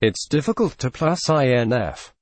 It's difficult to plus INF.